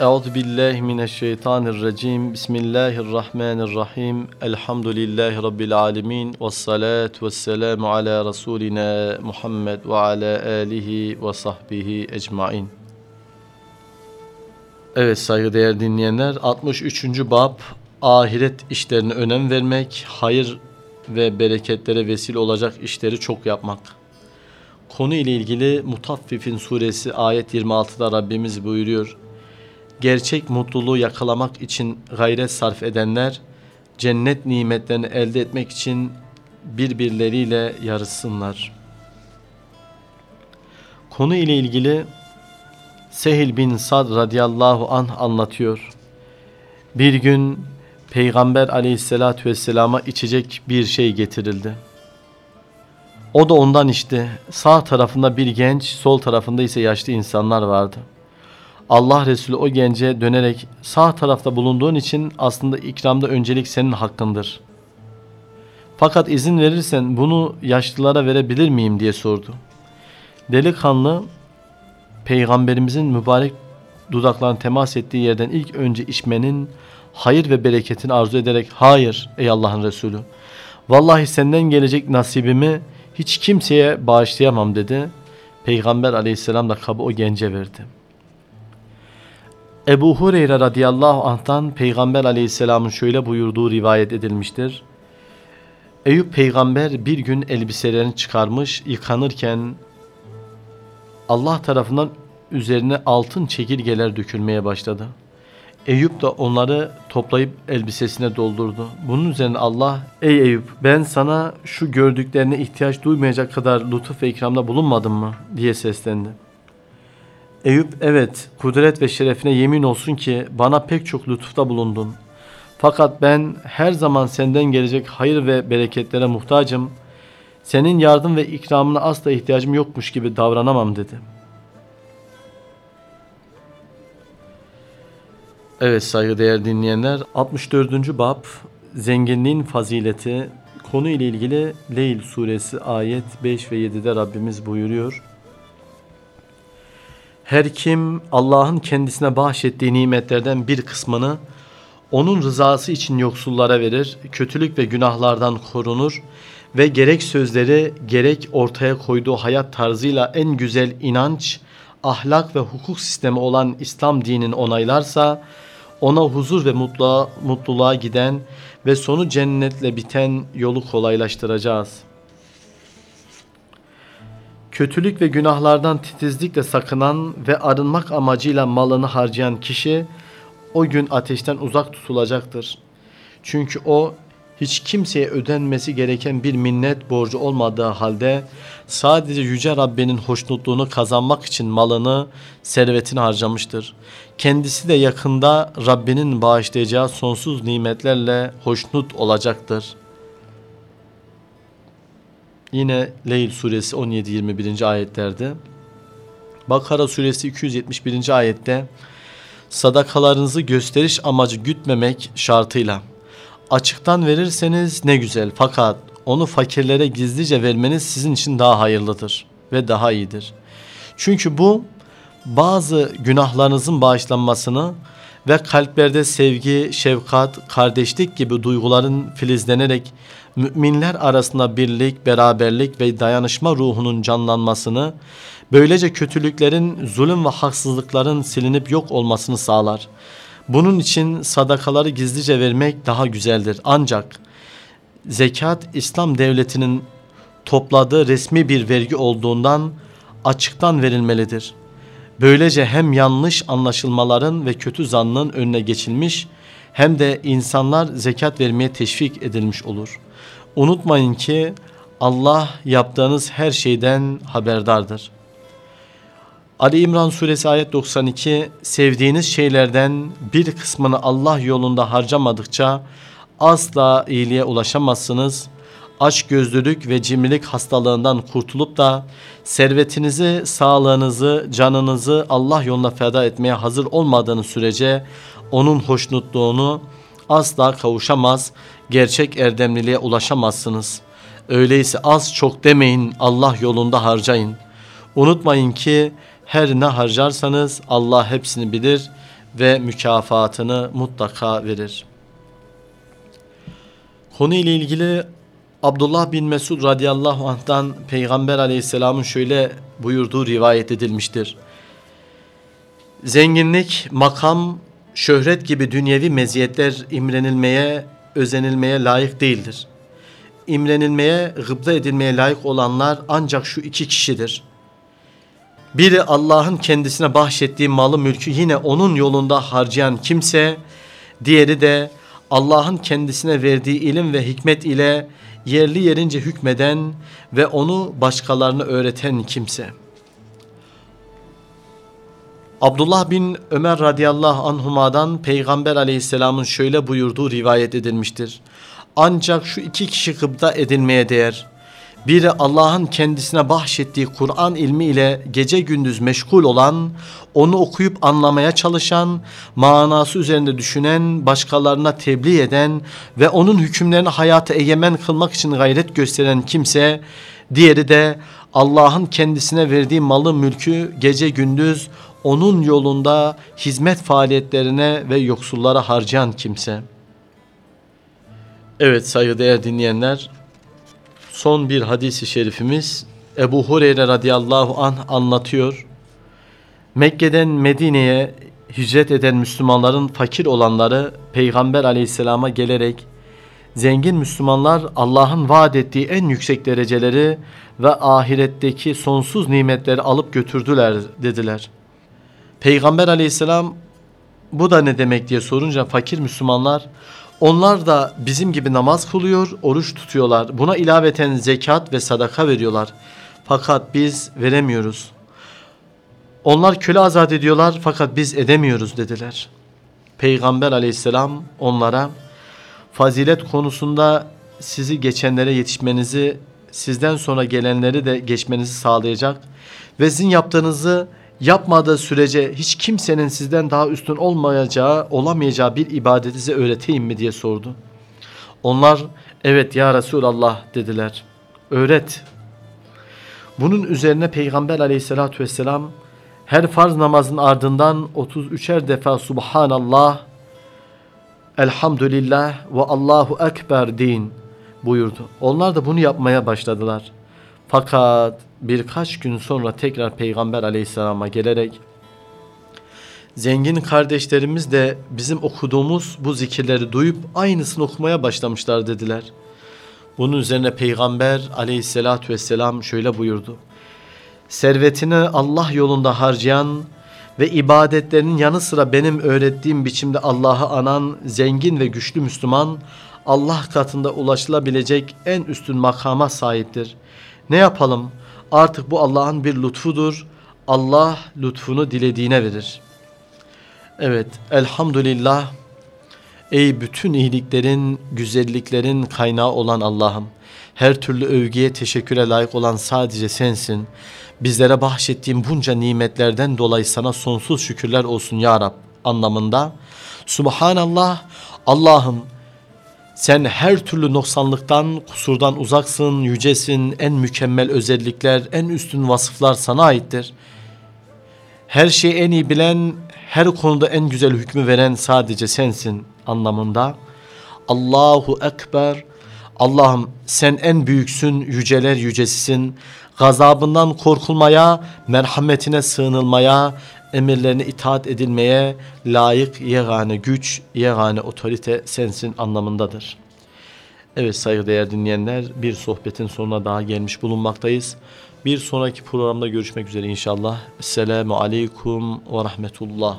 Euzu billahi mineşşeytanirracim. Bismillahirrahmanirrahim. Elhamdülillahi rabbil alamin. Ves salatu vesselamu ala rasulina Muhammed ve ala alihi ve sahbihi ecmaîn. Evet saygıdeğer dinleyenler 63. bab ahiret işlerine önem vermek, hayır ve bereketlere vesile olacak işleri çok yapmak. Konu ile ilgili Mutaffifin suresi ayet 26'da Rabbimiz buyuruyor. Gerçek mutluluğu yakalamak için gayret sarf edenler cennet nimetlerini elde etmek için birbirleriyle yarışsınlar. Konu ile ilgili Sehil bin Sad radıyallahu anh anlatıyor. Bir gün Peygamber aleyhissalatü vesselama içecek bir şey getirildi. O da ondan içti. Sağ tarafında bir genç, sol tarafında ise yaşlı insanlar vardı. Allah Resulü o gence dönerek sağ tarafta bulunduğun için aslında ikramda öncelik senin hakkındır. Fakat izin verirsen bunu yaşlılara verebilir miyim diye sordu. Delikanlı peygamberimizin mübarek dudaklarına temas ettiği yerden ilk önce içmenin hayır ve bereketini arzu ederek hayır ey Allah'ın Resulü vallahi senden gelecek nasibimi hiç kimseye bağışlayamam dedi. Peygamber aleyhisselam da kabı o gence verdi. Ebu Hureyre radıyallahu anh'tan Peygamber aleyhisselamın şöyle buyurduğu rivayet edilmiştir. Eyüp peygamber bir gün elbiselerini çıkarmış yıkanırken Allah tarafından üzerine altın çekirgeler dökülmeye başladı. Eyüp de onları toplayıp elbisesine doldurdu. Bunun üzerine Allah, ey Eyüp ben sana şu gördüklerine ihtiyaç duymayacak kadar lütuf ve ikramda bulunmadım mı? diye seslendi. Eyüp evet kudret ve şerefine yemin olsun ki bana pek çok lütufta bulundun. Fakat ben her zaman senden gelecek hayır ve bereketlere muhtacım. Senin yardım ve ikramına asla ihtiyacım yokmuş gibi davranamam dedi.'' Evet saygıdeğer dinleyenler 64. bab zenginliğin fazileti konu ile ilgili Leyl suresi ayet 5 ve 7'de Rabbimiz buyuruyor. Her kim Allah'ın kendisine bahşettiği nimetlerden bir kısmını onun rızası için yoksullara verir, kötülük ve günahlardan korunur ve gerek sözleri gerek ortaya koyduğu hayat tarzıyla en güzel inanç, ahlak ve hukuk sistemi olan İslam dinini onaylarsa, ona huzur ve mutluluğa, mutluluğa giden ve sonu cennetle biten yolu kolaylaştıracağız. Kötülük ve günahlardan titizlikle sakınan ve arınmak amacıyla malını harcayan kişi o gün ateşten uzak tutulacaktır. Çünkü o hiç kimseye ödenmesi gereken bir minnet borcu olmadığı halde sadece Yüce Rabbinin hoşnutluğunu kazanmak için malını, servetini harcamıştır. Kendisi de yakında Rabbinin bağışlayacağı sonsuz nimetlerle hoşnut olacaktır. Yine Leyl suresi 17-21. ayetlerde Bakara suresi 271. ayette sadakalarınızı gösteriş amacı gütmemek şartıyla açıktan verirseniz ne güzel fakat onu fakirlere gizlice vermeniz sizin için daha hayırlıdır ve daha iyidir. Çünkü bu bazı günahlarınızın bağışlanmasını ve kalplerde sevgi, şefkat, kardeşlik gibi duyguların filizlenerek müminler arasında birlik, beraberlik ve dayanışma ruhunun canlanmasını, böylece kötülüklerin, zulüm ve haksızlıkların silinip yok olmasını sağlar. Bunun için sadakaları gizlice vermek daha güzeldir. Ancak zekat İslam devletinin topladığı resmi bir vergi olduğundan açıktan verilmelidir. Böylece hem yanlış anlaşılmaların ve kötü zannın önüne geçilmiş hem de insanlar zekat vermeye teşvik edilmiş olur. Unutmayın ki Allah yaptığınız her şeyden haberdardır. Ali İmran suresi ayet 92 sevdiğiniz şeylerden bir kısmını Allah yolunda harcamadıkça asla iyiliğe ulaşamazsınız. Aç gözlülük ve cimrilik hastalığından kurtulup da servetinizi, sağlığınızı, canınızı Allah yoluna feda etmeye hazır olmadığınız sürece onun hoşnutluğunu asla kavuşamaz, gerçek erdemliliğe ulaşamazsınız. Öyleyse az çok demeyin Allah yolunda harcayın. Unutmayın ki her ne harcarsanız Allah hepsini bilir ve mükafatını mutlaka verir. Konu ile ilgili Abdullah bin Mesud radıyallahu anh'tan Peygamber aleyhisselamın şöyle buyurduğu rivayet edilmiştir. Zenginlik, makam, şöhret gibi dünyevi meziyetler imrenilmeye, özenilmeye layık değildir. İmrenilmeye, gıpta edilmeye layık olanlar ancak şu iki kişidir. Biri Allah'ın kendisine bahşettiği malı mülkü yine onun yolunda harcayan kimse, diğeri de Allah'ın kendisine verdiği ilim ve hikmet ile yerli yerince hükmeden ve onu başkalarına öğreten kimse. Abdullah bin Ömer radıyallahu anhuma'dan Peygamber aleyhisselamın şöyle buyurduğu rivayet edilmiştir. Ancak şu iki kişi gıpta edilmeye değer. Biri Allah'ın kendisine bahşettiği Kur'an ilmi ile gece gündüz meşgul olan, onu okuyup anlamaya çalışan, manası üzerinde düşünen, başkalarına tebliğ eden ve onun hükümlerini hayata egemen kılmak için gayret gösteren kimse, diğeri de Allah'ın kendisine verdiği malı mülkü gece gündüz onun yolunda hizmet faaliyetlerine ve yoksullara harcayan kimse. Evet saygıdeğer dinleyenler, son bir hadisi şerifimiz Ebu Hureyre radıyallahu anh anlatıyor. Mekke'den Medine'ye hicret eden Müslümanların fakir olanları Peygamber aleyhisselama gelerek zengin Müslümanlar Allah'ın vaat ettiği en yüksek dereceleri ve ahiretteki sonsuz nimetleri alıp götürdüler dediler. Peygamber aleyhisselam bu da ne demek diye sorunca fakir Müslümanlar onlar da bizim gibi namaz kılıyor, oruç tutuyorlar. Buna ilaveten zekat ve sadaka veriyorlar. Fakat biz veremiyoruz. Onlar köle azat ediyorlar fakat biz edemiyoruz dediler. Peygamber aleyhisselam onlara fazilet konusunda sizi geçenlere yetişmenizi, sizden sonra gelenleri de geçmenizi sağlayacak ve sizin yaptığınızı yapmadığı sürece hiç kimsenin sizden daha üstün olmayacağı, olamayacağı bir ibadeti size öğreteyim mi diye sordu. Onlar evet ya Resulallah dediler. Öğret. Bunun üzerine Peygamber aleyhissalatü vesselam her farz namazın ardından 33'er defa Subhanallah, Elhamdülillah ve Allahu Ekber deyin buyurdu. Onlar da bunu yapmaya başladılar. Fakat birkaç gün sonra tekrar Peygamber aleyhisselama gelerek zengin kardeşlerimiz de bizim okuduğumuz bu zikirleri duyup aynısını okumaya başlamışlar dediler. Bunun üzerine Peygamber aleyhissalatü vesselam şöyle buyurdu. Servetini Allah yolunda harcayan ve ibadetlerinin yanı sıra benim öğrettiğim biçimde Allah'ı anan zengin ve güçlü Müslüman Allah katında ulaşılabilecek en üstün makama sahiptir. Ne yapalım? Artık bu Allah'ın bir lütfudur. Allah lütfunu dilediğine verir. Evet, elhamdülillah. Ey bütün iyiliklerin, güzelliklerin kaynağı olan Allah'ım. Her türlü övgüye, teşekküre layık olan sadece sensin. Bizlere bahşettiğin bunca nimetlerden dolayı sana sonsuz şükürler olsun ya Rab anlamında. Subhanallah, Allah'ım sen her türlü noksanlıktan, kusurdan uzaksın, yücesin, en mükemmel özellikler, en üstün vasıflar sana aittir. Her şeyi en iyi bilen, her konuda en güzel hükmü veren sadece sensin anlamında. Allahu Ekber, Allah'ım sen en büyüksün, yüceler yücesisin. Gazabından korkulmaya, merhametine sığınılmaya, emirlerine itaat edilmeye layık yegane güç, yegane otorite sensin anlamındadır. Evet saygıdeğer dinleyenler bir sohbetin sonuna daha gelmiş bulunmaktayız. Bir sonraki programda görüşmek üzere inşallah. Selamu Aleyküm ve Rahmetullah.